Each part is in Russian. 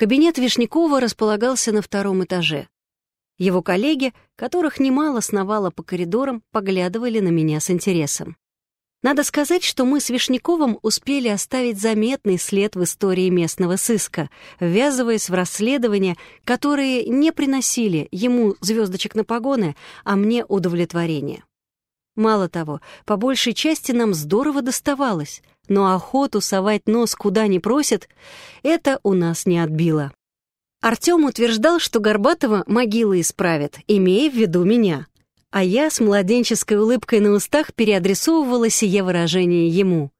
Кабинет Вишнякова располагался на втором этаже. Его коллеги, которых немало сновало по коридорам, поглядывали на меня с интересом. Надо сказать, что мы с Вишняковым успели оставить заметный след в истории местного сыска, ввязываясь в расследования, которые не приносили ему звездочек на погоны, а мне удовлетворение. Мало того, по большей части нам здорово доставалось, но охоту совать нос куда не просит, это у нас не отбило. Артем утверждал, что Горбатова могилы исправит, имея в виду меня. А я с младенческой улыбкой на устах переадресовывала сие выражение ему.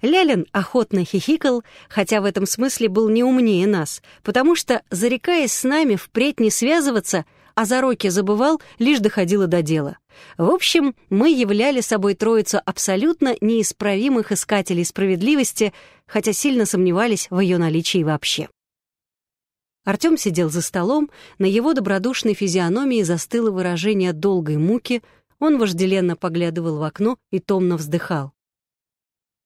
Лялин охотно хихикал, хотя в этом смысле был не умнее нас, потому что, зарекаясь с нами впредь не связываться, а за роки забывал, лишь доходило до дела. В общем, мы являли собой троицу абсолютно неисправимых искателей справедливости, хотя сильно сомневались в ее наличии вообще. Артем сидел за столом, на его добродушной физиономии застыло выражение долгой муки, он вожделенно поглядывал в окно и томно вздыхал.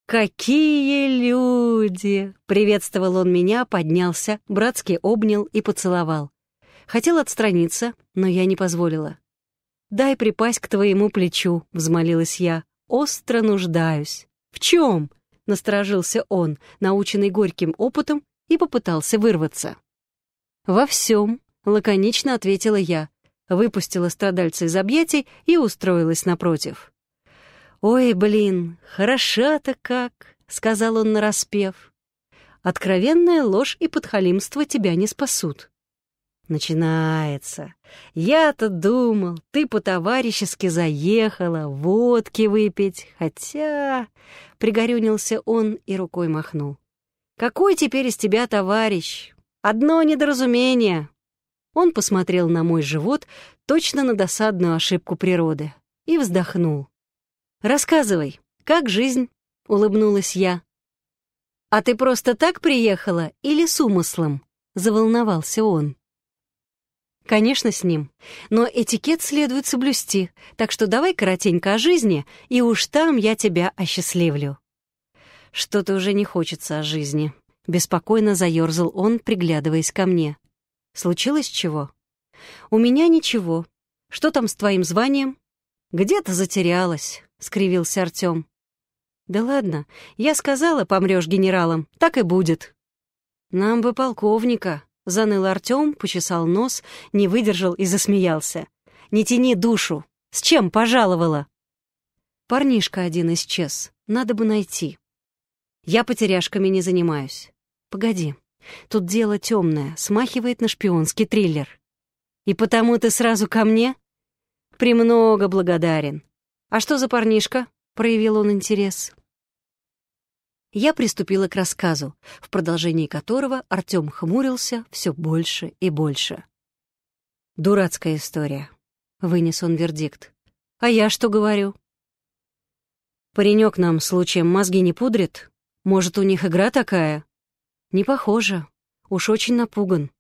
«Какие люди!» — приветствовал он меня, поднялся, братски обнял и поцеловал. Хотел отстраниться, но я не позволила. «Дай припасть к твоему плечу», — взмолилась я. «Остро нуждаюсь». «В чем?» — насторожился он, наученный горьким опытом, и попытался вырваться. «Во всем», — лаконично ответила я, выпустила страдальца из объятий и устроилась напротив. «Ой, блин, хороша-то как», — сказал он нараспев. «Откровенная ложь и подхалимство тебя не спасут». Начинается. Я-то думал, ты по-товарищески заехала, водки выпить, хотя... Пригорюнился он и рукой махнул. Какой теперь из тебя товарищ? Одно недоразумение. Он посмотрел на мой живот, точно на досадную ошибку природы, и вздохнул. «Рассказывай, как жизнь?» — улыбнулась я. «А ты просто так приехала или с умыслом?» — заволновался он. «Конечно, с ним. Но этикет следует соблюсти, так что давай коротенько о жизни, и уж там я тебя осчастливлю». Что-то уже не хочется о жизни. Беспокойно заерзал он, приглядываясь ко мне. «Случилось чего?» «У меня ничего. Что там с твоим званием?» «Где-то затерялась», — скривился Артем. «Да ладно, я сказала, помрешь генералом, так и будет». «Нам бы полковника», — заныл Артем, почесал нос, не выдержал и засмеялся. «Не тяни душу. С чем пожаловала?» «Парнишка один исчез. Надо бы найти». «Я потеряшками не занимаюсь. Погоди, тут дело темное, смахивает на шпионский триллер. И потому ты сразу ко мне? Премного благодарен. А что за парнишка? Проявил он интерес. Я приступила к рассказу, в продолжении которого Артем хмурился все больше и больше. «Дурацкая история», — вынес он вердикт. «А я что говорю?» «Паренек нам случаем мозги не пудрит? Может, у них игра такая?» «Не похоже. Уж очень напуган».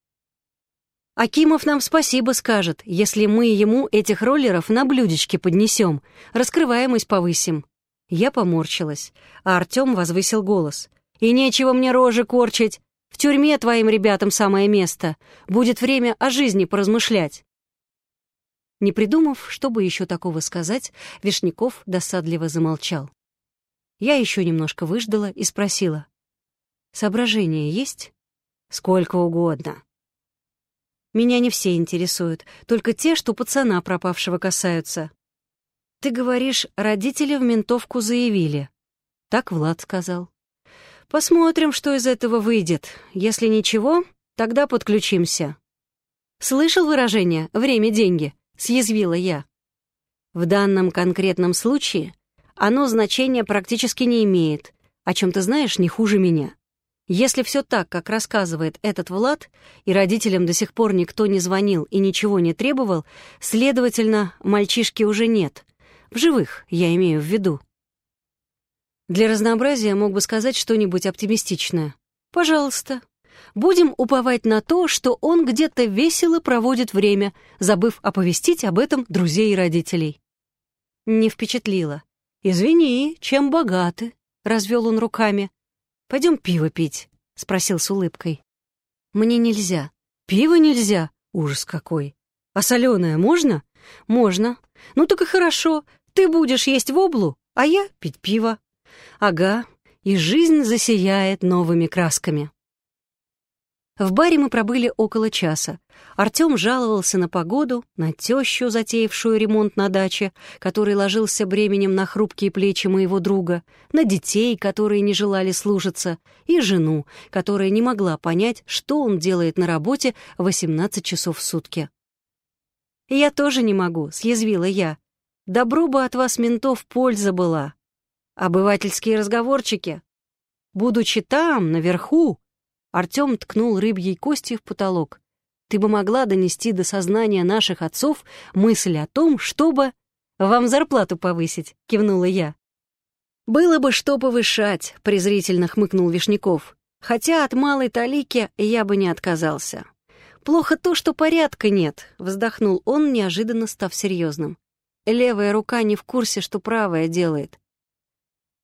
«Акимов нам спасибо скажет, если мы ему этих роллеров на блюдечке поднесем, раскрываемость повысим». Я поморщилась, а Артем возвысил голос. «И нечего мне рожи корчить. В тюрьме твоим ребятам самое место. Будет время о жизни поразмышлять». Не придумав, чтобы еще такого сказать, Вишняков досадливо замолчал. Я еще немножко выждала и спросила. Соображения есть? Сколько угодно. Меня не все интересуют, только те, что пацана пропавшего касаются. Ты говоришь, родители в ментовку заявили. Так Влад сказал. Посмотрим, что из этого выйдет. Если ничего, тогда подключимся. Слышал выражение «время — деньги», — съязвила я. В данном конкретном случае оно значения практически не имеет, о чем ты знаешь не хуже меня. Если все так, как рассказывает этот Влад, и родителям до сих пор никто не звонил и ничего не требовал, следовательно, мальчишки уже нет. В живых, я имею в виду. Для разнообразия мог бы сказать что-нибудь оптимистичное. «Пожалуйста. Будем уповать на то, что он где-то весело проводит время, забыв оповестить об этом друзей и родителей». Не впечатлило. «Извини, чем богаты?» — развел он руками. Пойдем пиво пить?» — спросил с улыбкой. Мне нельзя. Пиво нельзя? Ужас какой. А соленое можно? Можно. Ну так и хорошо. Ты будешь есть воблу, а я пить пиво. Ага, и жизнь засияет новыми красками. В баре мы пробыли около часа. Артем жаловался на погоду, на тещу, затеявшую ремонт на даче, который ложился бременем на хрупкие плечи моего друга, на детей, которые не желали служиться, и жену, которая не могла понять, что он делает на работе 18 часов в сутки. «Я тоже не могу», — съязвила я. «Добро бы от вас, ментов, польза была. Обывательские разговорчики. Будучи там, наверху, Артем ткнул рыбьей костью в потолок. «Ты бы могла донести до сознания наших отцов мысль о том, чтобы...» «Вам зарплату повысить», — кивнула я. «Было бы что повышать», — презрительно хмыкнул Вишняков. «Хотя от малой талики я бы не отказался». «Плохо то, что порядка нет», — вздохнул он, неожиданно став серьезным. «Левая рука не в курсе, что правая делает».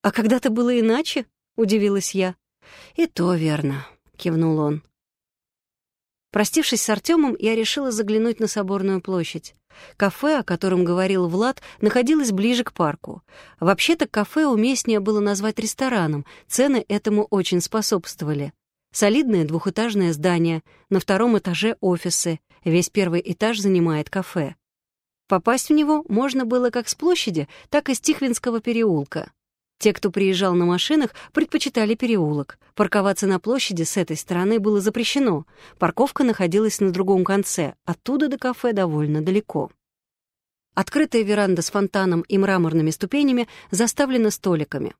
«А когда-то было иначе?» — удивилась я. «И то верно», кивнул он. Простившись с Артемом, я решила заглянуть на Соборную площадь. Кафе, о котором говорил Влад, находилось ближе к парку. Вообще-то кафе уместнее было назвать рестораном, цены этому очень способствовали. Солидное двухэтажное здание, на втором этаже офисы, весь первый этаж занимает кафе. Попасть в него можно было как с площади, так и с Тихвинского переулка. Те, кто приезжал на машинах, предпочитали переулок. Парковаться на площади с этой стороны было запрещено. Парковка находилась на другом конце, оттуда до кафе довольно далеко. Открытая веранда с фонтаном и мраморными ступенями заставлена столиками.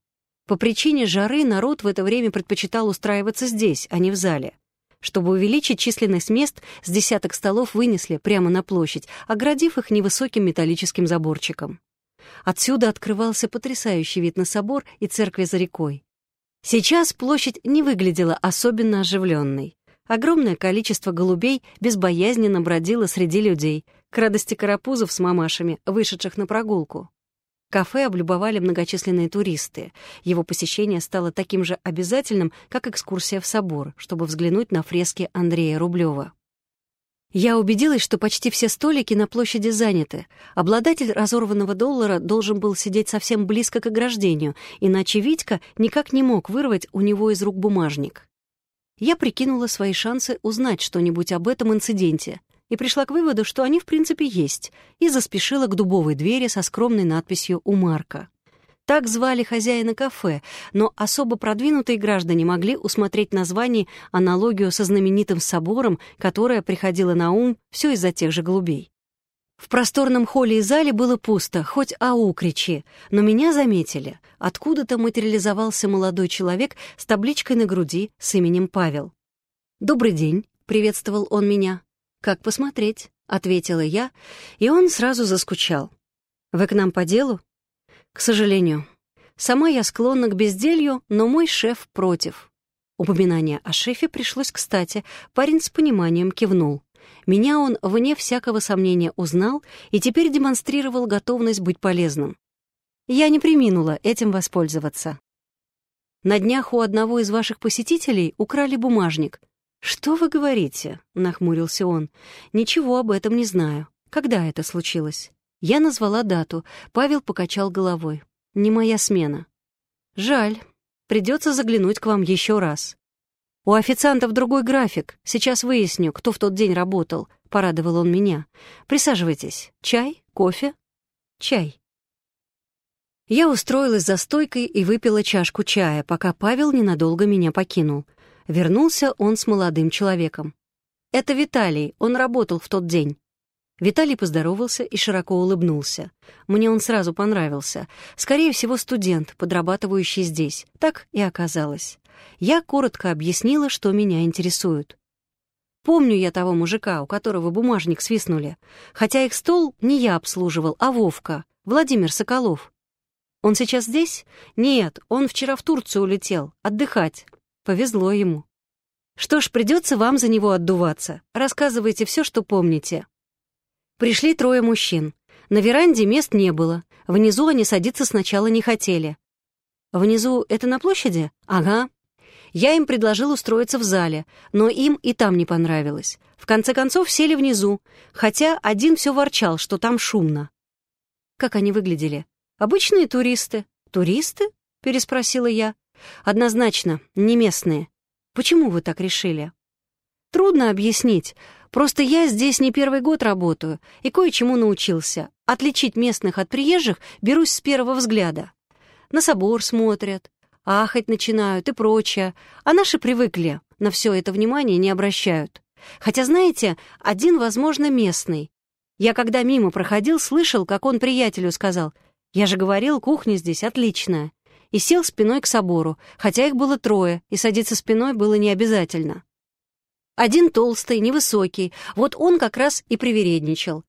По причине жары народ в это время предпочитал устраиваться здесь, а не в зале. Чтобы увеличить численность мест, с десяток столов вынесли прямо на площадь, оградив их невысоким металлическим заборчиком. Отсюда открывался потрясающий вид на собор и церкви за рекой. Сейчас площадь не выглядела особенно оживленной. Огромное количество голубей безбоязненно бродило среди людей, к радости карапузов с мамашами, вышедших на прогулку. Кафе облюбовали многочисленные туристы. Его посещение стало таким же обязательным, как экскурсия в собор, чтобы взглянуть на фрески Андрея Рублева. Я убедилась, что почти все столики на площади заняты. Обладатель разорванного доллара должен был сидеть совсем близко к ограждению, иначе Витька никак не мог вырвать у него из рук бумажник. Я прикинула свои шансы узнать что-нибудь об этом инциденте и пришла к выводу, что они в принципе есть, и заспешила к дубовой двери со скромной надписью «У Марка». Так звали хозяина кафе, но особо продвинутые граждане могли усмотреть название аналогию со знаменитым собором, которая приходила на ум все из-за тех же голубей. В просторном холле и зале было пусто, хоть ау кричи, но меня заметили. Откуда-то материализовался молодой человек с табличкой на груди с именем Павел. «Добрый день», — приветствовал он меня. «Как посмотреть?» — ответила я, и он сразу заскучал. «Вы к нам по делу?» К сожалению. Сама я склонна к безделью, но мой шеф против. Упоминание о шефе пришлось кстати. Парень с пониманием кивнул. Меня он, вне всякого сомнения, узнал и теперь демонстрировал готовность быть полезным. Я не приминула этим воспользоваться. На днях у одного из ваших посетителей украли бумажник. «Что вы говорите?» — нахмурился он. «Ничего об этом не знаю. Когда это случилось?» Я назвала дату. Павел покачал головой. «Не моя смена». «Жаль. Придется заглянуть к вам еще раз». «У официантов другой график. Сейчас выясню, кто в тот день работал», — порадовал он меня. «Присаживайтесь. Чай? Кофе?» «Чай». Я устроилась за стойкой и выпила чашку чая, пока Павел ненадолго меня покинул. Вернулся он с молодым человеком. «Это Виталий, он работал в тот день». Виталий поздоровался и широко улыбнулся. Мне он сразу понравился. Скорее всего, студент, подрабатывающий здесь. Так и оказалось. Я коротко объяснила, что меня интересует. Помню я того мужика, у которого бумажник свистнули. Хотя их стол не я обслуживал, а Вовка, Владимир Соколов. Он сейчас здесь? Нет, он вчера в Турцию улетел, отдыхать. Повезло ему. Что ж, придется вам за него отдуваться. Рассказывайте все, что помните. Пришли трое мужчин. На веранде мест не было. Внизу они садиться сначала не хотели. Внизу это на площади? Ага. Я им предложил устроиться в зале, но им и там не понравилось. В конце концов сели внизу, хотя один все ворчал, что там шумно. Как они выглядели? Обычные туристы. Туристы? Переспросила я. Однозначно, не местные. Почему вы так решили? Трудно объяснить. Просто я здесь не первый год работаю и кое-чему научился. Отличить местных от приезжих берусь с первого взгляда. На собор смотрят, ахать начинают и прочее, а наши привыкли, на все это внимание не обращают. Хотя, знаете, один, возможно, местный. Я когда мимо проходил, слышал, как он приятелю сказал, «Я же говорил, кухня здесь отличная». И сел спиной к собору, хотя их было трое, и садиться спиной было не обязательно. Один толстый, невысокий, вот он как раз и привередничал.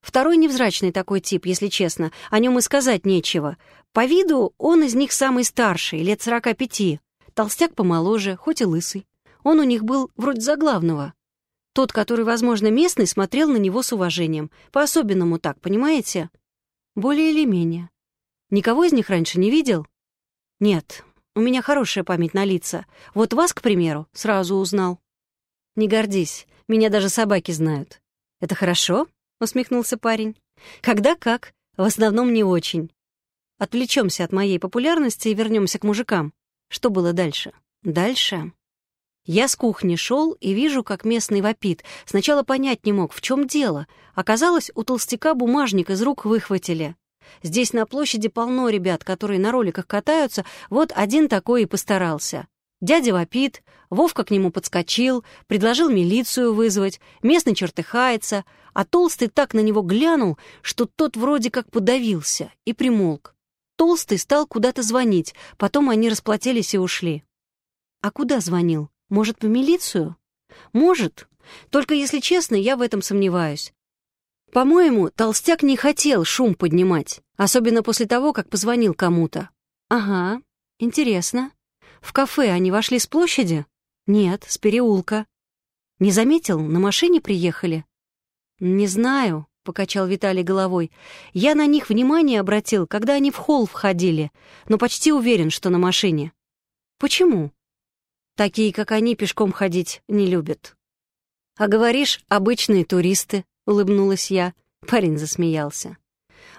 Второй невзрачный такой тип, если честно, о нем и сказать нечего. По виду он из них самый старший, лет сорока пяти. Толстяк помоложе, хоть и лысый. Он у них был вроде заглавного. Тот, который, возможно, местный, смотрел на него с уважением. По-особенному так, понимаете? Более или менее. Никого из них раньше не видел? Нет, у меня хорошая память на лица. Вот вас, к примеру, сразу узнал. «Не гордись, меня даже собаки знают». «Это хорошо?» — усмехнулся парень. «Когда как, в основном не очень. Отвлечемся от моей популярности и вернемся к мужикам. Что было дальше?» «Дальше?» Я с кухни шел и вижу, как местный вопит. Сначала понять не мог, в чем дело. Оказалось, у толстяка бумажник из рук выхватили. Здесь на площади полно ребят, которые на роликах катаются, вот один такой и постарался. Дядя вопит, Вовка к нему подскочил, предложил милицию вызвать, местный чертыхается, а Толстый так на него глянул, что тот вроде как подавился и примолк. Толстый стал куда-то звонить, потом они расплатились и ушли. А куда звонил? Может, по милицию? Может. Только, если честно, я в этом сомневаюсь. По-моему, толстяк не хотел шум поднимать, особенно после того, как позвонил кому-то. Ага, интересно. В кафе они вошли с площади? Нет, с переулка. Не заметил, на машине приехали? Не знаю, — покачал Виталий головой. «Я на них внимание обратил, когда они в холл входили, но почти уверен, что на машине». «Почему?» «Такие, как они, пешком ходить не любят». «А говоришь, обычные туристы», — улыбнулась я. Парень засмеялся.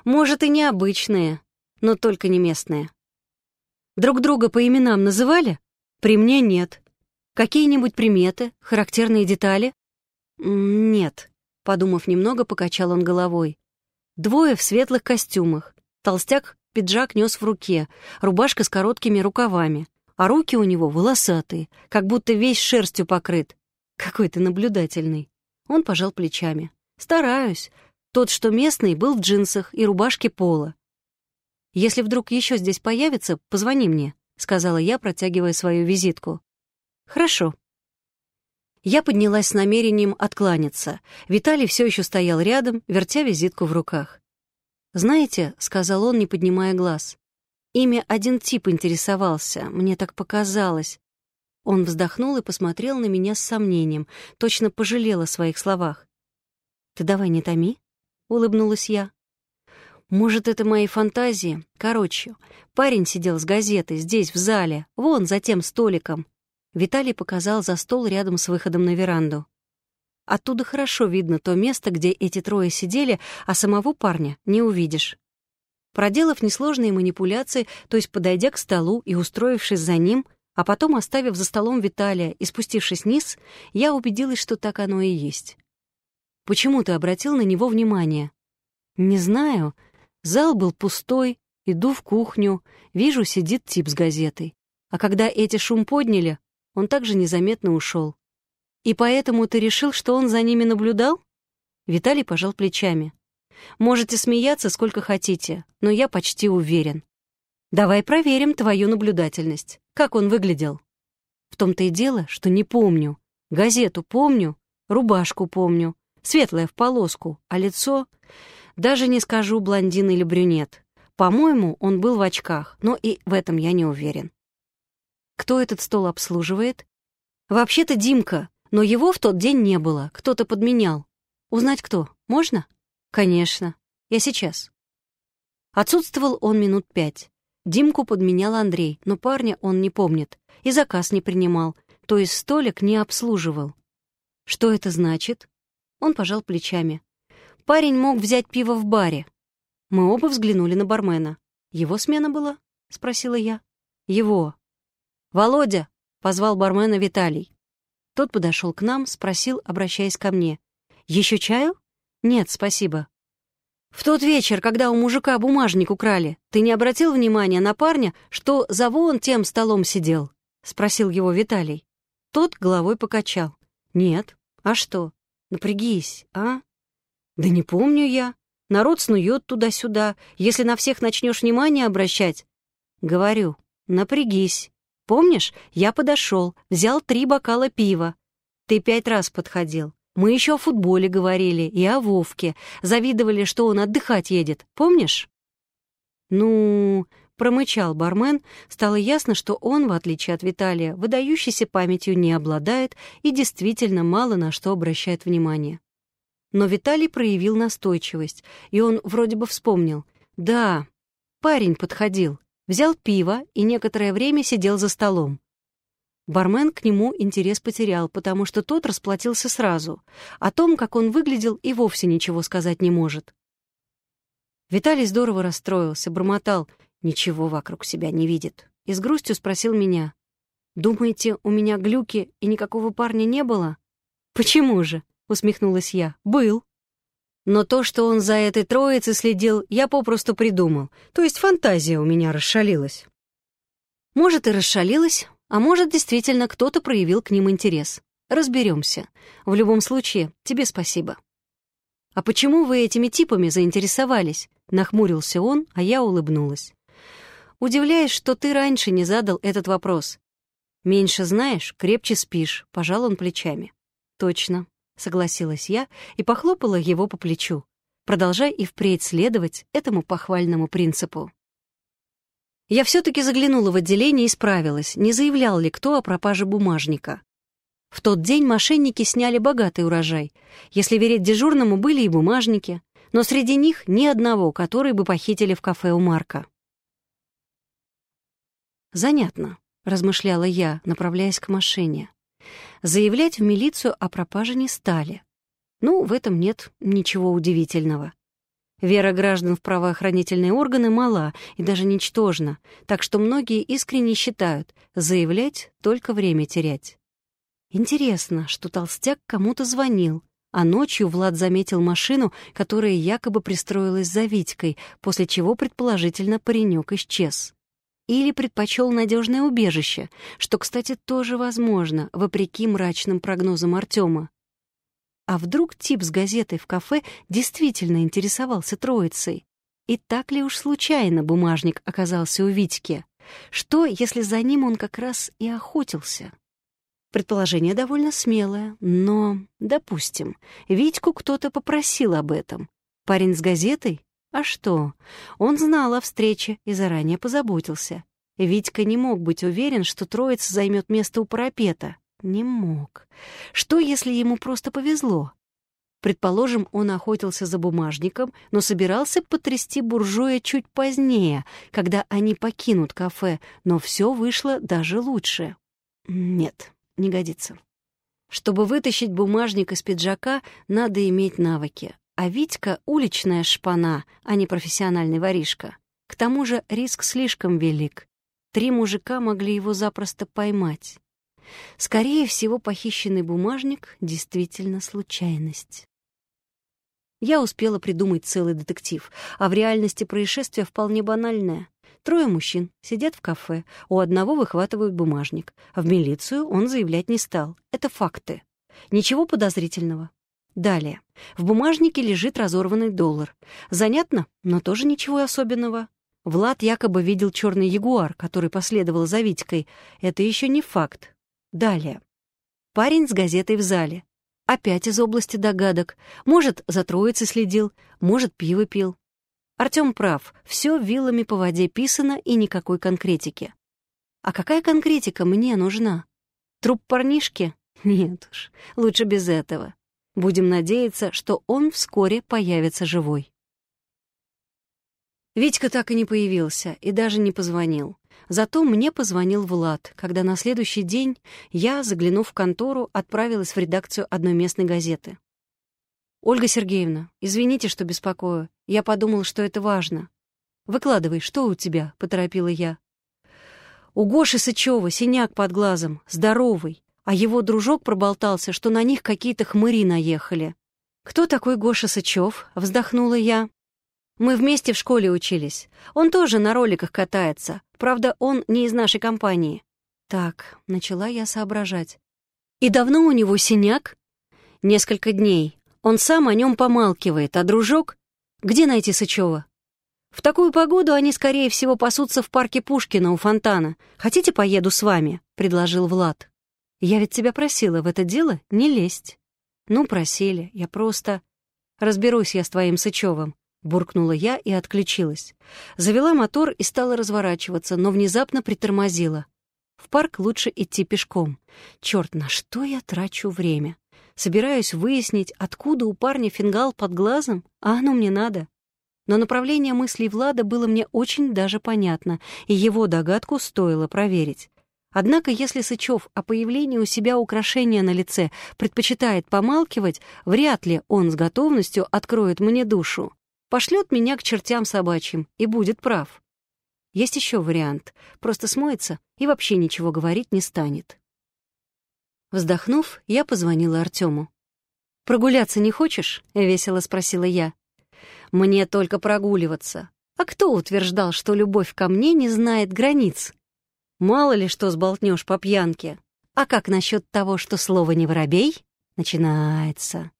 «Может, и необычные, но только не местные». Друг друга по именам называли? При мне нет. Какие-нибудь приметы, характерные детали? Нет. Подумав немного, покачал он головой. Двое в светлых костюмах. Толстяк пиджак нес в руке, рубашка с короткими рукавами, а руки у него волосатые, как будто весь шерстью покрыт. Какой ты наблюдательный. Он пожал плечами. Стараюсь. Тот, что местный, был в джинсах и рубашке пола. «Если вдруг еще здесь появится, позвони мне», — сказала я, протягивая свою визитку. «Хорошо». Я поднялась с намерением откланяться. Виталий все еще стоял рядом, вертя визитку в руках. «Знаете», — сказал он, не поднимая глаз, — «ими один тип интересовался, мне так показалось». Он вздохнул и посмотрел на меня с сомнением, точно пожалел о своих словах. «Ты давай не томи», — улыбнулась я. Может, это мои фантазии? Короче, парень сидел с газетой здесь, в зале, вон за тем столиком. Виталий показал за стол рядом с выходом на веранду. Оттуда хорошо видно то место, где эти трое сидели, а самого парня не увидишь. Проделав несложные манипуляции, то есть подойдя к столу и устроившись за ним, а потом оставив за столом Виталия и спустившись вниз, я убедилась, что так оно и есть. «Почему ты обратил на него внимание?» «Не знаю», Зал был пустой, иду в кухню, вижу, сидит тип с газетой. А когда эти шум подняли, он также незаметно ушел. И поэтому ты решил, что он за ними наблюдал? Виталий пожал плечами. Можете смеяться сколько хотите, но я почти уверен. Давай проверим твою наблюдательность. Как он выглядел? В том-то и дело, что не помню. Газету помню, рубашку помню, светлая в полоску, а лицо... Даже не скажу, блондин или брюнет. По-моему, он был в очках, но и в этом я не уверен. Кто этот стол обслуживает? Вообще-то Димка, но его в тот день не было, кто-то подменял. Узнать кто? Можно? Конечно. Я сейчас. Отсутствовал он минут пять. Димку подменял Андрей, но парня он не помнит. и заказ не принимал, то есть столик не обслуживал. Что это значит? Он пожал плечами. Парень мог взять пиво в баре. Мы оба взглянули на бармена. Его смена была? Спросила я. Его. Володя! Позвал бармена Виталий. Тот подошел к нам, спросил, обращаясь ко мне. Еще чаю? Нет, спасибо. В тот вечер, когда у мужика бумажник украли, ты не обратил внимания на парня, что за вон тем столом сидел? Спросил его Виталий. Тот головой покачал. Нет. А что? Напрягись, а? Да не помню я. Народ снует туда-сюда. Если на всех начнешь внимание обращать... Говорю, напрягись. Помнишь, я подошел, взял три бокала пива. Ты пять раз подходил. Мы еще о футболе говорили и о Вовке. Завидовали, что он отдыхать едет. Помнишь? Ну, промычал бармен. Стало ясно, что он, в отличие от Виталия, выдающейся памятью не обладает и действительно мало на что обращает внимание. Но Виталий проявил настойчивость, и он вроде бы вспомнил. «Да, парень подходил, взял пиво и некоторое время сидел за столом. Бармен к нему интерес потерял, потому что тот расплатился сразу. О том, как он выглядел, и вовсе ничего сказать не может. Виталий здорово расстроился, бормотал, ничего вокруг себя не видит. И с грустью спросил меня, «Думаете, у меня глюки и никакого парня не было?» «Почему же?» — усмехнулась я. «Был». Но то, что он за этой троицей следил, я попросту придумал. То есть фантазия у меня расшалилась. Может, и расшалилась, а может, действительно кто-то проявил к ним интерес. Разберемся. В любом случае, тебе спасибо. «А почему вы этими типами заинтересовались?» — нахмурился он, а я улыбнулась. «Удивляюсь, что ты раньше не задал этот вопрос. Меньше знаешь, крепче спишь», — пожал он плечами. «Точно», — согласилась я и похлопала его по плечу. «Продолжай и впредь следовать этому похвальному принципу». Я все-таки заглянула в отделение и справилась, не заявлял ли кто о пропаже бумажника. В тот день мошенники сняли богатый урожай. Если верить дежурному, были и бумажники, но среди них ни одного, который бы похитили в кафе у Марка. «Занятно», — размышляла я, направляясь к машине. Заявлять в милицию о пропаже не стали. Ну, в этом нет ничего удивительного. Вера граждан в правоохранительные органы мала и даже ничтожна, так что многие искренне считают, заявлять только время терять. Интересно, что толстяк кому-то звонил, а ночью Влад заметил машину, которая якобы пристроилась за Витькой, после чего, предположительно, паренек исчез. Или предпочел надежное убежище, что, кстати, тоже возможно, вопреки мрачным прогнозам Артема. А вдруг тип с газетой в кафе действительно интересовался троицей? И так ли уж случайно бумажник оказался у Витьки? Что, если за ним он как раз и охотился? Предположение довольно смелое, но, допустим, Витьку кто-то попросил об этом. Парень с газетой? А что? Он знал о встрече и заранее позаботился. Витька не мог быть уверен, что троица займет место у парапета. Не мог. Что, если ему просто повезло? Предположим, он охотился за бумажником, но собирался потрясти буржуя чуть позднее, когда они покинут кафе, но все вышло даже лучше. Нет, не годится. Чтобы вытащить бумажник из пиджака, надо иметь навыки. А Витька — уличная шпана, а не профессиональный воришка. К тому же риск слишком велик. Три мужика могли его запросто поймать. Скорее всего, похищенный бумажник — действительно случайность. Я успела придумать целый детектив, а в реальности происшествие вполне банальное. Трое мужчин сидят в кафе, у одного выхватывают бумажник. а В милицию он заявлять не стал. Это факты. Ничего подозрительного. Далее. В бумажнике лежит разорванный доллар. Занятно, но тоже ничего особенного. Влад якобы видел черный ягуар, который последовал за Витькой. Это еще не факт. Далее. Парень с газетой в зале. Опять из области догадок. Может, за троицей следил, может, пиво пил. Артём прав, все вилами по воде писано и никакой конкретики. А какая конкретика мне нужна? Труп парнишки? Нет уж, лучше без этого. Будем надеяться, что он вскоре появится живой. Витька так и не появился и даже не позвонил. Зато мне позвонил Влад, когда на следующий день я, заглянув в контору, отправилась в редакцию одной местной газеты. «Ольга Сергеевна, извините, что беспокою. Я подумала, что это важно. Выкладывай, что у тебя?» — поторопила я. У Гоши Сычева синяк под глазом, здоровый, а его дружок проболтался, что на них какие-то хмыри наехали. «Кто такой Гоша Сычев?» — вздохнула я. «Мы вместе в школе учились. Он тоже на роликах катается. Правда, он не из нашей компании». Так, начала я соображать. «И давно у него синяк?» «Несколько дней. Он сам о нем помалкивает, а дружок... Где найти Сычева? В такую погоду они, скорее всего, пасутся в парке Пушкина у фонтана. Хотите, поеду с вами?» — предложил Влад. «Я ведь тебя просила в это дело не лезть». «Ну, просили, я просто...» «Разберусь я с твоим Сычевым», — буркнула я и отключилась. Завела мотор и стала разворачиваться, но внезапно притормозила. В парк лучше идти пешком. Черт, на что я трачу время? Собираюсь выяснить, откуда у парня фингал под глазом, а оно мне надо. Но направление мыслей Влада было мне очень даже понятно, и его догадку стоило проверить. Однако, если Сычев о появлении у себя украшения на лице предпочитает помалкивать, вряд ли он с готовностью откроет мне душу. Пошлет меня к чертям собачьим и будет прав. Есть еще вариант. Просто смоется и вообще ничего говорить не станет. Вздохнув, я позвонила Артему. «Прогуляться не хочешь?» — весело спросила я. «Мне только прогуливаться. А кто утверждал, что любовь ко мне не знает границ? Мало ли что сболтнешь по пьянке. А как насчет того, что слово не воробей?» Начинается.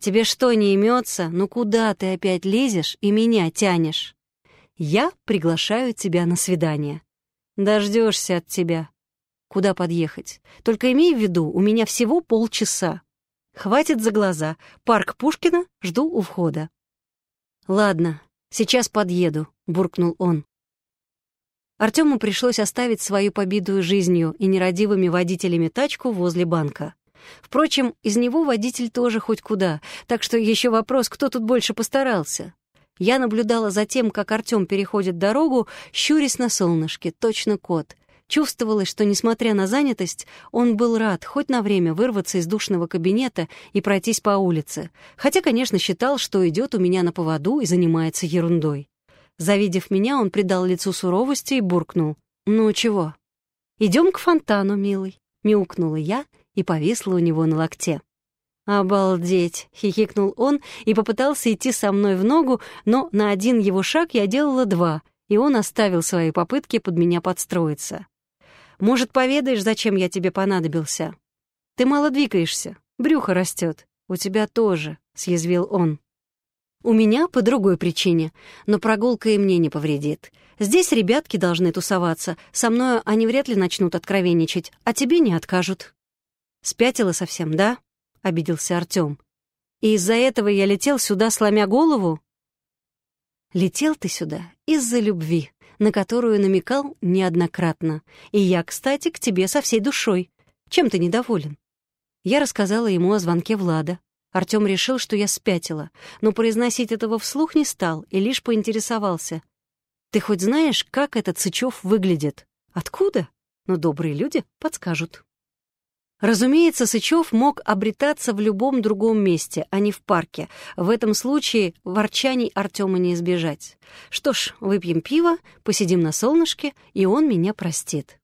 «Тебе что, не имется? Ну куда ты опять лезешь и меня тянешь?» «Я приглашаю тебя на свидание. Дождешься от тебя. Куда подъехать? Только имей в виду, у меня всего полчаса. Хватит за глаза. Парк Пушкина, жду у входа. Ладно, сейчас подъеду, буркнул он. Артему пришлось оставить свою побитую жизнью и нерадивыми водителями тачку возле банка. Впрочем, из него водитель тоже хоть куда, так что еще вопрос, кто тут больше постарался. Я наблюдала за тем, как Артем переходит дорогу, щурясь на солнышке, точно кот, Чувствовалось, что, несмотря на занятость, он был рад хоть на время вырваться из душного кабинета и пройтись по улице, хотя, конечно, считал, что идет у меня на поводу и занимается ерундой. Завидев меня, он придал лицу суровости и буркнул. «Ну чего?» «Идем к фонтану, милый», — мяукнула я и повисла у него на локте. «Обалдеть!» — хихикнул он и попытался идти со мной в ногу, но на один его шаг я делала два, и он оставил свои попытки под меня подстроиться. Может, поведаешь, зачем я тебе понадобился? Ты мало двигаешься, брюхо растет. У тебя тоже, съязвил он. У меня по другой причине, но прогулка и мне не повредит. Здесь ребятки должны тусоваться, со мной они вряд ли начнут откровенничать, а тебе не откажут. Спятила совсем, да? Обиделся Артём. И из-за этого я летел сюда, сломя голову? Летел ты сюда из-за любви, на которую намекал неоднократно. И я, кстати, к тебе со всей душой. Чем ты недоволен?» Я рассказала ему о звонке Влада. Артём решил, что я спятила, но произносить этого вслух не стал и лишь поинтересовался. «Ты хоть знаешь, как этот Сычев выглядит?» «Откуда?» «Но добрые люди подскажут». Разумеется, Сычев мог обретаться в любом другом месте, а не в парке. В этом случае ворчаний Артема не избежать. Что ж, выпьем пиво, посидим на солнышке, и он меня простит.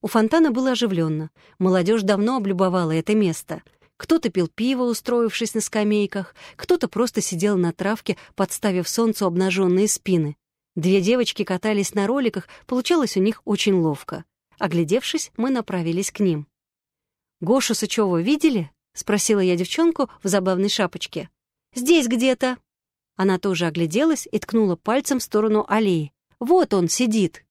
У фонтана было оживленно. Молодежь давно облюбовала это место. Кто-то пил пиво, устроившись на скамейках, кто-то просто сидел на травке, подставив солнцу обнаженные спины. Две девочки катались на роликах, получалось у них очень ловко. Оглядевшись, мы направились к ним. «Гошу Сычева видели?» — спросила я девчонку в забавной шапочке. «Здесь где-то». Она тоже огляделась и ткнула пальцем в сторону аллеи. «Вот он сидит».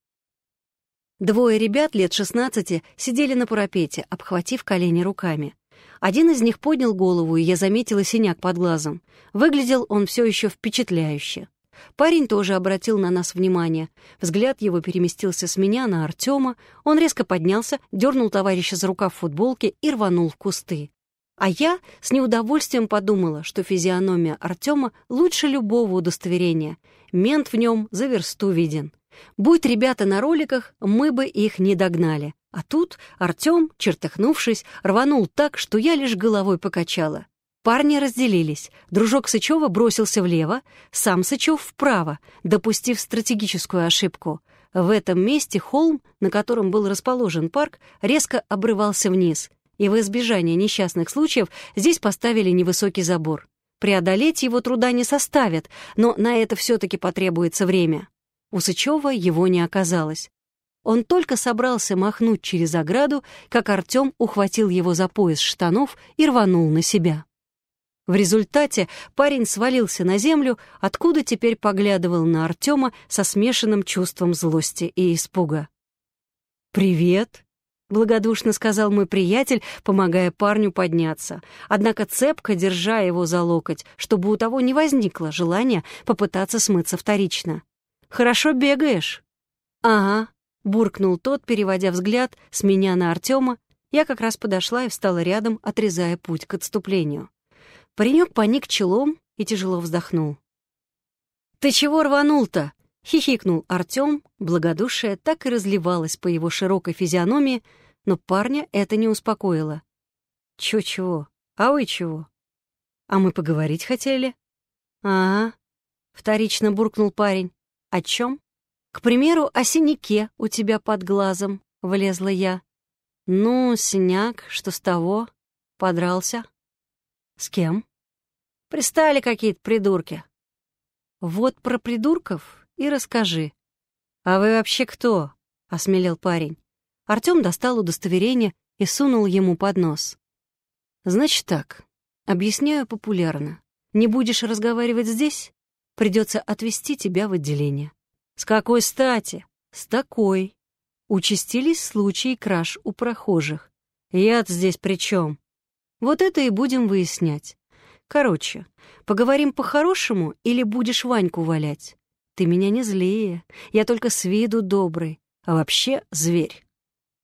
Двое ребят лет шестнадцати сидели на парапете, обхватив колени руками. Один из них поднял голову, и я заметила синяк под глазом. Выглядел он все еще впечатляюще. Парень тоже обратил на нас внимание. Взгляд его переместился с меня на Артема. Он резко поднялся, дернул товарища за рукав футболки и рванул в кусты. А я с неудовольствием подумала, что физиономия Артема лучше любого удостоверения. Мент в нем за версту виден. Будь ребята на роликах, мы бы их не догнали. А тут Артем, чертыхнувшись, рванул так, что я лишь головой покачала. Парни разделились. Дружок Сычева бросился влево, сам Сычев вправо, допустив стратегическую ошибку. В этом месте холм, на котором был расположен парк, резко обрывался вниз, и в избежание несчастных случаев здесь поставили невысокий забор. Преодолеть его труда не составит, но на это все-таки потребуется время. У Сычева его не оказалось. Он только собрался махнуть через ограду, как Артем ухватил его за пояс штанов и рванул на себя. В результате парень свалился на землю, откуда теперь поглядывал на Артема со смешанным чувством злости и испуга. «Привет», — благодушно сказал мой приятель, помогая парню подняться, однако цепко держа его за локоть, чтобы у того не возникло желания попытаться смыться вторично. «Хорошо бегаешь?» «Ага», — буркнул тот, переводя взгляд с меня на Артема. Я как раз подошла и встала рядом, отрезая путь к отступлению. Паренек поник челом и тяжело вздохнул. «Ты чего рванул-то?» — хихикнул Артем. Благодушие так и разливалось по его широкой физиономии, но парня это не успокоило. «Чё-чего? А вы чего?» «А мы поговорить хотели?» «Ага», — вторично буркнул парень. «О чем? «К примеру, о синяке у тебя под глазом», — влезла я. «Ну, синяк, что с того? Подрался?» «С кем?» «Пристали какие-то придурки». «Вот про придурков и расскажи». «А вы вообще кто?» — осмелел парень. Артём достал удостоверение и сунул ему под нос. «Значит так, объясняю популярно. Не будешь разговаривать здесь? Придется отвезти тебя в отделение». «С какой стати?» «С такой». Участились случаи краж у прохожих. «Я-то здесь при чем? Вот это и будем выяснять. Короче, поговорим по-хорошему или будешь Ваньку валять? Ты меня не злее, я только с виду добрый, а вообще зверь.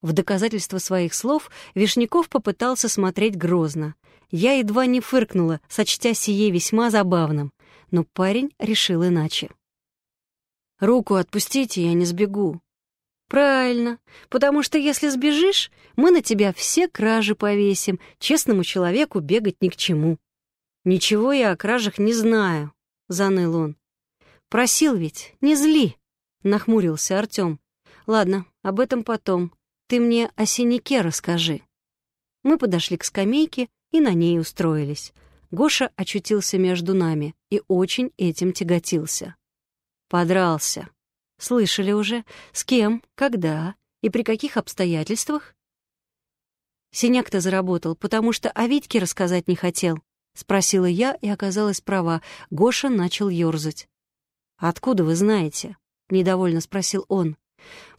В доказательство своих слов Вишняков попытался смотреть грозно. Я едва не фыркнула, сочтя сие весьма забавным, но парень решил иначе. «Руку отпустите, я не сбегу», «Правильно, потому что если сбежишь, мы на тебя все кражи повесим, честному человеку бегать ни к чему». «Ничего я о кражах не знаю», — заныл он. «Просил ведь, не зли», — нахмурился Артем. «Ладно, об этом потом. Ты мне о синяке расскажи». Мы подошли к скамейке и на ней устроились. Гоша очутился между нами и очень этим тяготился. Подрался. Слышали уже, с кем, когда и при каких обстоятельствах? Синяк-то заработал, потому что о Витьке рассказать не хотел. Спросила я и оказалась права. Гоша начал ёрзать. «Откуда вы знаете?» — недовольно спросил он.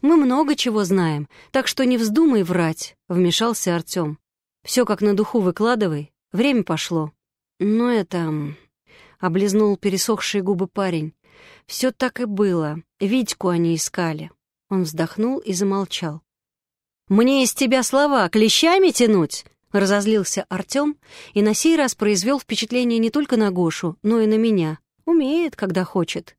«Мы много чего знаем, так что не вздумай врать», — вмешался Артём. «Всё как на духу выкладывай, время пошло». «Ну это...» — облизнул пересохшие губы парень. Все так и было. Витьку они искали. Он вздохнул и замолчал. «Мне из тебя слова клещами тянуть?» Разозлился Артем и на сей раз произвел впечатление не только на Гошу, но и на меня. Умеет, когда хочет.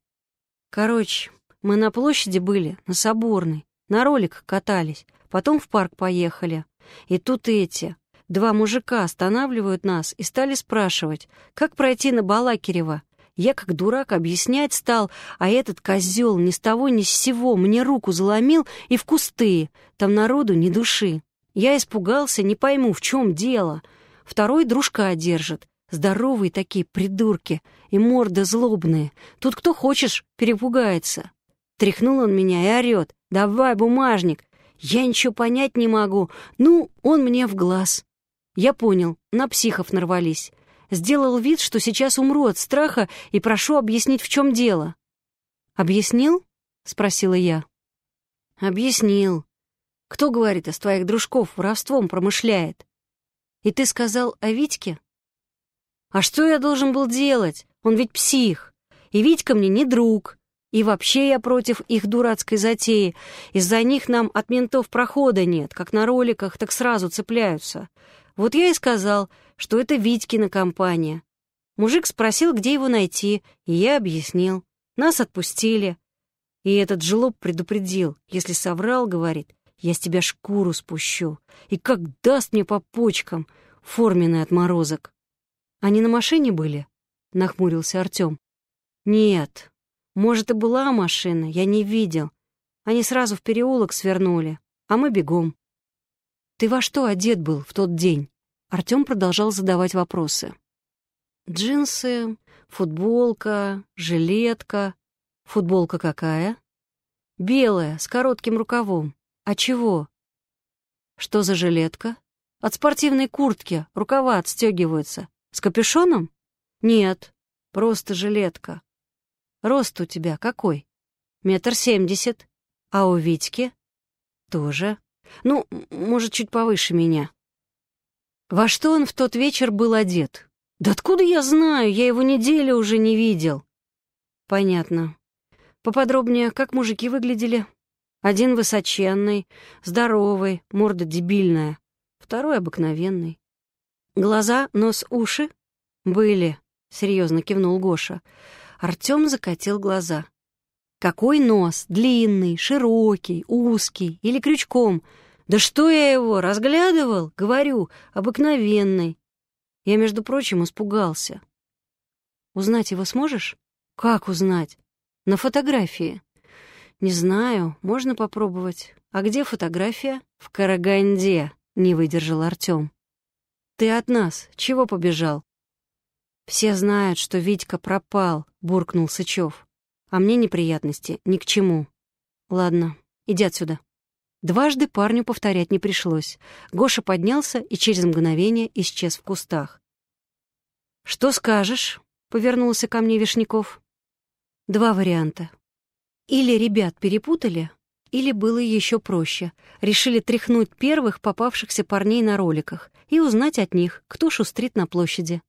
Короче, мы на площади были, на Соборной, на роликах катались, потом в парк поехали. И тут эти, два мужика останавливают нас и стали спрашивать, как пройти на Балакирева. Я как дурак объяснять стал, а этот козел ни с того ни с сего мне руку заломил и в кусты, там народу ни души. Я испугался, не пойму, в чем дело. Второй дружка держит. Здоровые такие придурки и морды злобные. Тут кто хочешь, перепугается. Тряхнул он меня и орет. «Давай, бумажник!» Я ничего понять не могу. Ну, он мне в глаз. Я понял, на психов нарвались сделал вид, что сейчас умру от страха, и прошу объяснить, в чем дело. «Объяснил?» — спросила я. «Объяснил. Кто, говорит, из твоих дружков воровством промышляет? И ты сказал о Витьке?» «А что я должен был делать? Он ведь псих. И Витька мне не друг. И вообще я против их дурацкой затеи. Из-за них нам от ментов прохода нет. Как на роликах, так сразу цепляются. Вот я и сказал, что это Витькина компания. Мужик спросил, где его найти, и я объяснил. Нас отпустили. И этот жлоб предупредил, если соврал, говорит, я с тебя шкуру спущу. И как даст мне по почкам, форменный отморозок. Они на машине были? Нахмурился Артем. Нет. Может, и была машина, я не видел. Они сразу в переулок свернули, а мы бегом. Ты во что одет был в тот день? Артем продолжал задавать вопросы. Джинсы, футболка, жилетка. Футболка какая? Белая, с коротким рукавом. А чего? Что за жилетка? От спортивной куртки, рукава отстегиваются. С капюшоном? Нет, просто жилетка. Рост у тебя какой? Метр семьдесят. А у Витьки? Тоже. Ну, может, чуть повыше меня. Во что он в тот вечер был одет? Да откуда я знаю? Я его неделю уже не видел. Понятно. Поподробнее, как мужики выглядели? Один высоченный, здоровый, морда дебильная. Второй обыкновенный. Глаза, нос, уши? Были, серьезно кивнул Гоша. Артем закатил глаза. Какой нос? Длинный, широкий, узкий или крючком? Да что я его, разглядывал? Говорю, обыкновенный. Я, между прочим, испугался. Узнать его сможешь? Как узнать? На фотографии. «Не знаю, можно попробовать. А где фотография?» «В Караганде», — не выдержал Артём. «Ты от нас. Чего побежал?» «Все знают, что Витька пропал», — буркнул Сычев. «А мне неприятности ни к чему. Ладно, иди отсюда». Дважды парню повторять не пришлось. Гоша поднялся и через мгновение исчез в кустах. «Что скажешь?» — повернулся ко мне Вишняков. «Два варианта. Или ребят перепутали, или было еще проще. Решили тряхнуть первых попавшихся парней на роликах и узнать от них, кто шустрит на площади.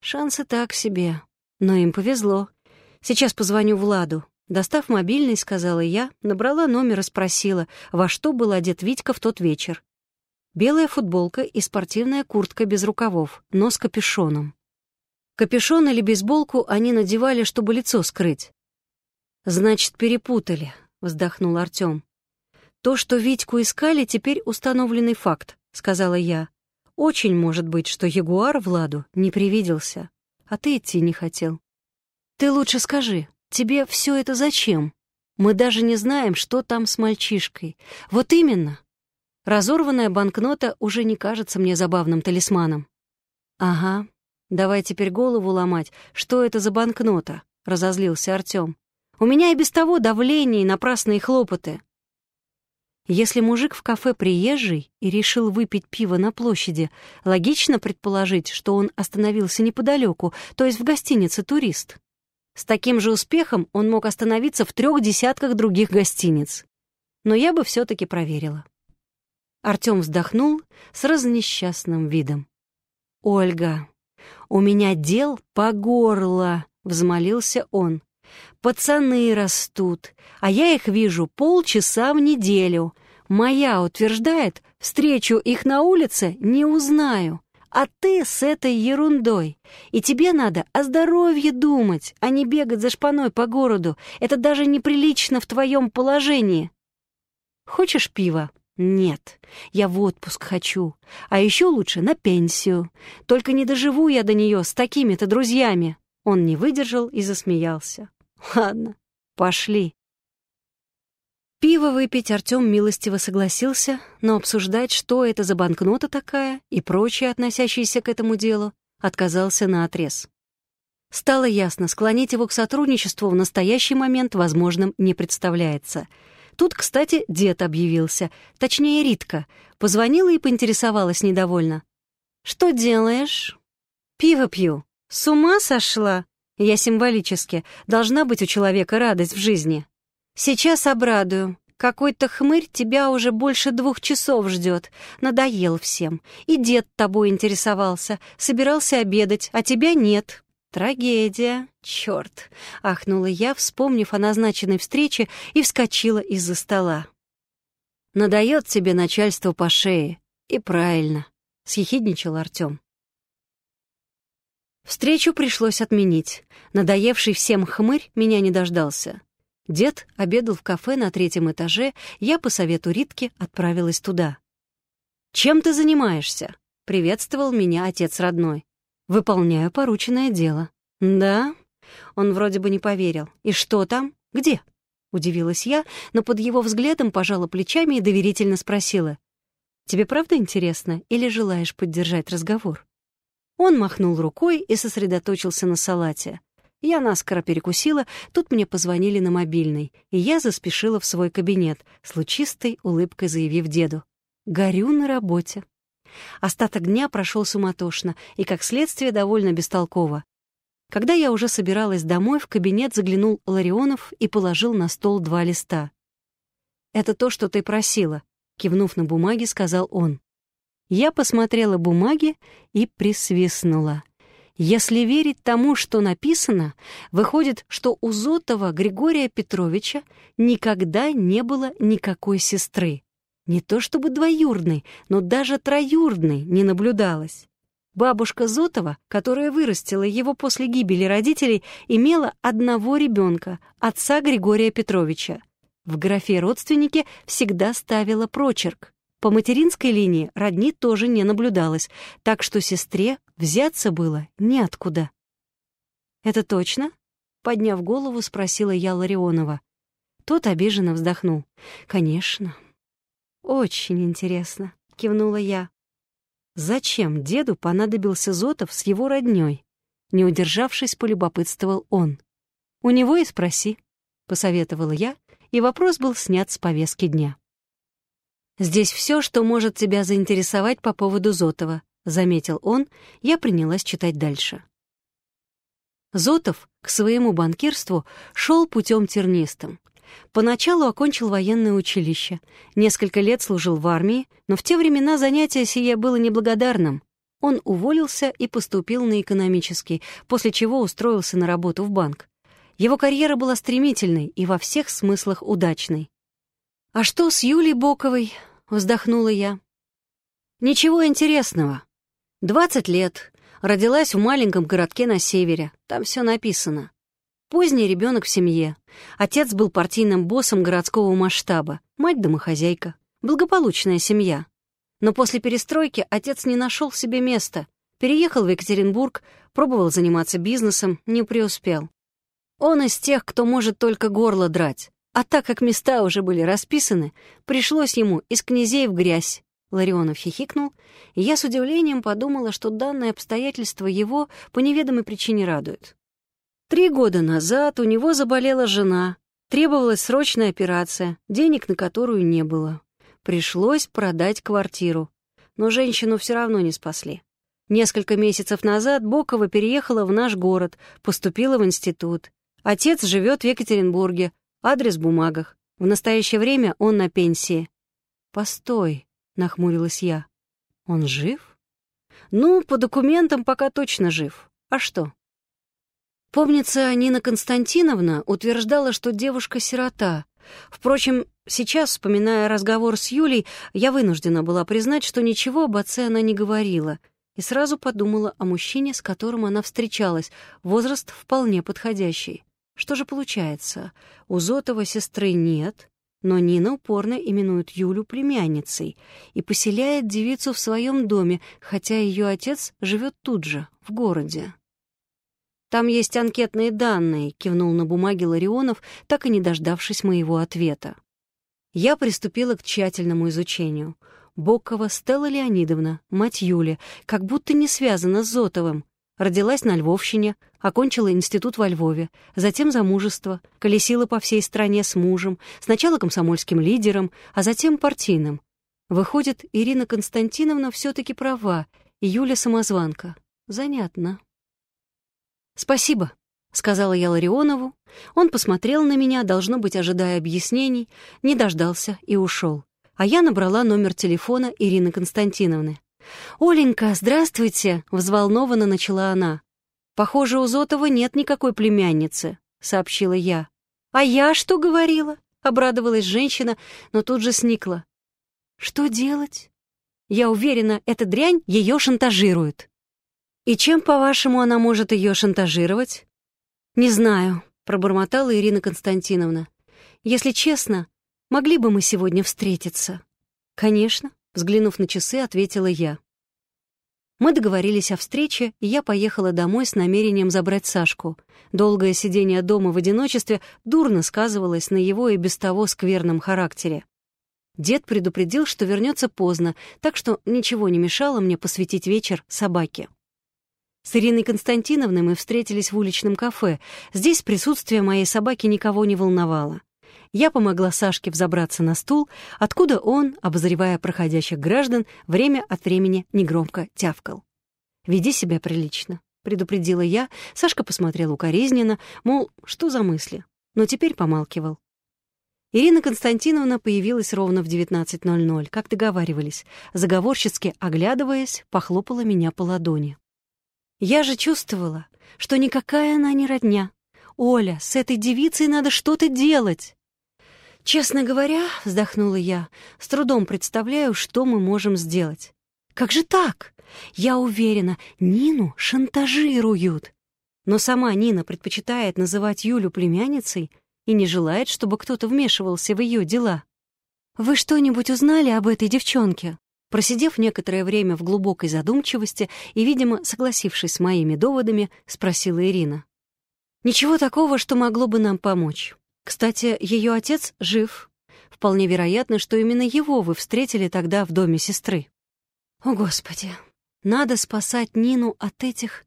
Шансы так себе. Но им повезло. Сейчас позвоню Владу. Достав мобильный, сказала я, набрала номер и спросила, во что был одет Витька в тот вечер. Белая футболка и спортивная куртка без рукавов, но с капюшоном. Капюшон или бейсболку они надевали, чтобы лицо скрыть. «Значит, перепутали», — вздохнул Артём. «То, что Витьку искали, теперь установленный факт», — сказала я. «Очень может быть, что Ягуар Владу не привиделся, а ты идти не хотел». «Ты лучше скажи, тебе все это зачем? Мы даже не знаем, что там с мальчишкой. Вот именно. Разорванная банкнота уже не кажется мне забавным талисманом». «Ага, давай теперь голову ломать, что это за банкнота?» — разозлился Артём. У меня и без того давление и напрасные хлопоты. Если мужик в кафе приезжий и решил выпить пиво на площади, логично предположить, что он остановился неподалеку, то есть в гостинице «Турист». С таким же успехом он мог остановиться в трех десятках других гостиниц. Но я бы все-таки проверила. Артем вздохнул с разнесчастным видом. «Ольга, у меня дел по горло», — взмолился он. Пацаны растут, а я их вижу полчаса в неделю. Моя утверждает, встречу их на улице, не узнаю. А ты с этой ерундой. И тебе надо о здоровье думать, а не бегать за шпаной по городу. Это даже неприлично в твоем положении. Хочешь пива? Нет, я в отпуск хочу. А еще лучше на пенсию. Только не доживу я до нее с такими-то друзьями. Он не выдержал и засмеялся. Ладно, пошли. Пиво выпить Артём милостиво согласился, но обсуждать, что это за банкнота такая и прочее, относящееся к этому делу, отказался наотрез. Стало ясно, склонить его к сотрудничеству в настоящий момент возможным не представляется. Тут, кстати, дед объявился, точнее, Ритка, позвонила и поинтересовалась недовольно. «Что делаешь?» «Пиво пью. С ума сошла?» Я символически. Должна быть у человека радость в жизни. Сейчас обрадую. Какой-то хмырь тебя уже больше двух часов ждет. Надоел всем. И дед тобой интересовался. Собирался обедать, а тебя нет. Трагедия. Черт. Ахнула я, вспомнив о назначенной встрече, и вскочила из-за стола. Надает тебе начальство по шее. И правильно. Съехидничал Артем. Встречу пришлось отменить. Надоевший всем хмырь меня не дождался. Дед обедал в кафе на третьем этаже, я по совету Ритки отправилась туда. «Чем ты занимаешься?» — приветствовал меня отец родной. «Выполняю порученное дело». «Да?» Он вроде бы не поверил. «И что там? Где?» Удивилась я, но под его взглядом пожала плечами и доверительно спросила. «Тебе правда интересно или желаешь поддержать разговор?» Он махнул рукой и сосредоточился на салате. Я наскоро перекусила, тут мне позвонили на мобильный, и я заспешила в свой кабинет, с лучистой улыбкой заявив деду. «Горю на работе». Остаток дня прошел суматошно и, как следствие, довольно бестолково. Когда я уже собиралась домой, в кабинет заглянул Ларионов и положил на стол два листа. «Это то, что ты просила», — кивнув на бумаге, сказал он. Я посмотрела бумаги и присвистнула. Если верить тому, что написано, выходит, что у Зотова Григория Петровича никогда не было никакой сестры. Не то чтобы двоюродной, но даже троюродной не наблюдалось. Бабушка Зотова, которая вырастила его после гибели родителей, имела одного ребенка, отца Григория Петровича. В графе «родственники» всегда ставила прочерк. По материнской линии родни тоже не наблюдалось, так что сестре взяться было неоткуда. «Это точно?» — подняв голову, спросила я Ларионова. Тот обиженно вздохнул. «Конечно». «Очень интересно», — кивнула я. Зачем деду понадобился Зотов с его роднёй? Не удержавшись, полюбопытствовал он. «У него и спроси», — посоветовала я, и вопрос был снят с повестки дня. «Здесь все, что может тебя заинтересовать по поводу Зотова», — заметил он, я принялась читать дальше. Зотов к своему банкирству шел путем тернистым. Поначалу окончил военное училище, несколько лет служил в армии, но в те времена занятие сие было неблагодарным. Он уволился и поступил на экономический, после чего устроился на работу в банк. Его карьера была стремительной и во всех смыслах удачной. «А что с Юлей Боковой?» — вздохнула я. «Ничего интересного. Двадцать лет, родилась в маленьком городке на севере, там все написано. Поздний ребенок в семье. Отец был партийным боссом городского масштаба, мать домохозяйка. Благополучная семья. Но после перестройки отец не нашел себе места. Переехал в Екатеринбург, пробовал заниматься бизнесом, не преуспел. Он из тех, кто может только горло драть. А так как места уже были расписаны, пришлось ему из князей в грязь. Ларионов хихикнул, и я с удивлением подумала, что данное обстоятельство его по неведомой причине радует. Три года назад у него заболела жена, требовалась срочная операция, денег на которую не было. Пришлось продать квартиру, но женщину все равно не спасли. Несколько месяцев назад Бокова переехала в наш город, поступила в институт. Отец живет в Екатеринбурге, адрес в бумагах. В настоящее время он на пенсии. «Постой», — нахмурилась я. «Он жив?» «Ну, по документам пока точно жив. А что?» Помнится, Нина Константиновна утверждала, что девушка сирота. Впрочем, сейчас, вспоминая разговор с Юлей, я вынуждена была признать, что ничего об отце она не говорила, и сразу подумала о мужчине, с которым она встречалась, возраст вполне подходящий. Что же получается? У Зотова сестры нет, но Нина упорно именует Юлю племянницей и поселяет девицу в своем доме, хотя ее отец живет тут же, в городе. «Там есть анкетные данные», — кивнул на бумаге Ларионов, так и не дождавшись моего ответа. Я приступила к тщательному изучению. Бокова Стелла Леонидовна, мать Юли, как будто не связана с Зотовым. Родилась на Львовщине, окончила институт во Львове, затем замужество, колесила по всей стране с мужем, сначала комсомольским лидером, а затем партийным. Выходит, Ирина Константиновна все-таки права, и Юля самозванка. Занятно. «Спасибо», — сказала я Ларионову. Он посмотрел на меня, должно быть, ожидая объяснений, не дождался и ушел. А я набрала номер телефона Ирины Константиновны. «Оленька, здравствуйте!» — взволнованно начала она. «Похоже, у Зотова нет никакой племянницы», — сообщила я. «А я что говорила?» — обрадовалась женщина, но тут же сникла. «Что делать?» «Я уверена, эта дрянь ее шантажирует». «И чем, по-вашему, она может ее шантажировать?» «Не знаю», — пробормотала Ирина Константиновна. Если честно, могли бы мы сегодня встретиться?» «Конечно», — взглянув на часы, ответила я. Мы договорились о встрече, и я поехала домой с намерением забрать Сашку. Долгое сидение дома в одиночестве дурно сказывалось на его и без того скверном характере. Дед предупредил, что вернется поздно, так что ничего не мешало мне посвятить вечер собаке. С Ириной Константиновной мы встретились в уличном кафе. Здесь присутствие моей собаки никого не волновало. Я помогла Сашке взобраться на стул, откуда он, обозревая проходящих граждан, время от времени негромко тявкал. «Веди себя прилично», — предупредила я. Сашка посмотрел укоризненно, мол, что за мысли, но теперь помалкивал. Ирина Константиновна появилась ровно в 19.00, как договаривались. Заговорщицки, оглядываясь, похлопала меня по ладони. Я же чувствовала, что никакая она не родня. «Оля, с этой девицей надо что-то делать!» «Честно говоря, — вздохнула я, — с трудом представляю, что мы можем сделать. Как же так? Я уверена, Нину шантажируют. Но сама Нина предпочитает называть Юлю племянницей и не желает, чтобы кто-то вмешивался в ее дела. Вы что-нибудь узнали об этой девчонке?» Просидев некоторое время в глубокой задумчивости и, видимо, согласившись с моими доводами, спросила Ирина. «Ничего такого, что могло бы нам помочь. Кстати, ее отец жив. Вполне вероятно, что именно его вы встретили тогда в доме сестры. О, Господи! Надо спасать Нину от этих...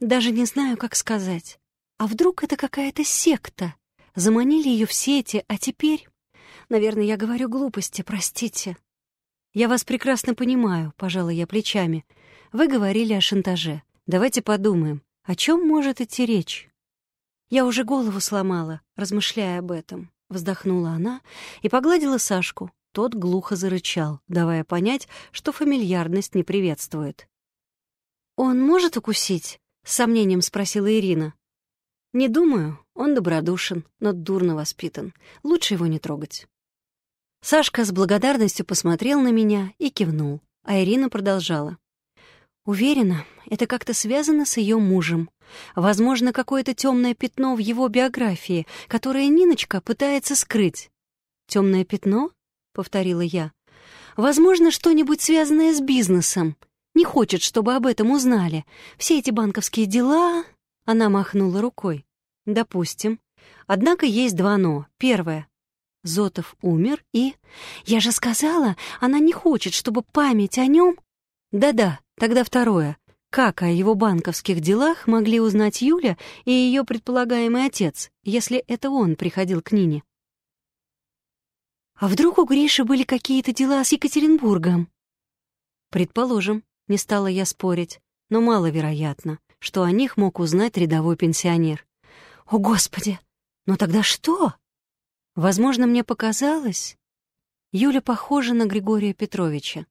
Даже не знаю, как сказать. А вдруг это какая-то секта? Заманили ее в сети, а теперь... Наверное, я говорю глупости, простите. Я вас прекрасно понимаю, пожала я плечами. Вы говорили о шантаже. Давайте подумаем, о чем может идти речь? Я уже голову сломала, размышляя об этом. Вздохнула она и погладила Сашку. Тот глухо зарычал, давая понять, что фамильярность не приветствует. «Он может укусить?» — с сомнением спросила Ирина. «Не думаю. Он добродушен, но дурно воспитан. Лучше его не трогать». Сашка с благодарностью посмотрел на меня и кивнул, а Ирина продолжала. Уверена, это как-то связано с ее мужем. Возможно, какое-то темное пятно в его биографии, которое Ниночка пытается скрыть. Темное пятно? повторила я. Возможно, что-нибудь связанное с бизнесом. Не хочет, чтобы об этом узнали. Все эти банковские дела... Она махнула рукой. Допустим. Однако есть два «но». Первое. Зотов умер, и... Я же сказала, она не хочет, чтобы память о нем... Да-да, Тогда второе. Как о его банковских делах могли узнать Юля и ее предполагаемый отец, если это он приходил к Нине? А вдруг у Гриши были какие-то дела с Екатеринбургом? Предположим, не стала я спорить, но маловероятно, что о них мог узнать рядовой пенсионер. О, Господи! Но тогда что? Возможно, мне показалось... Юля похожа на Григория Петровича.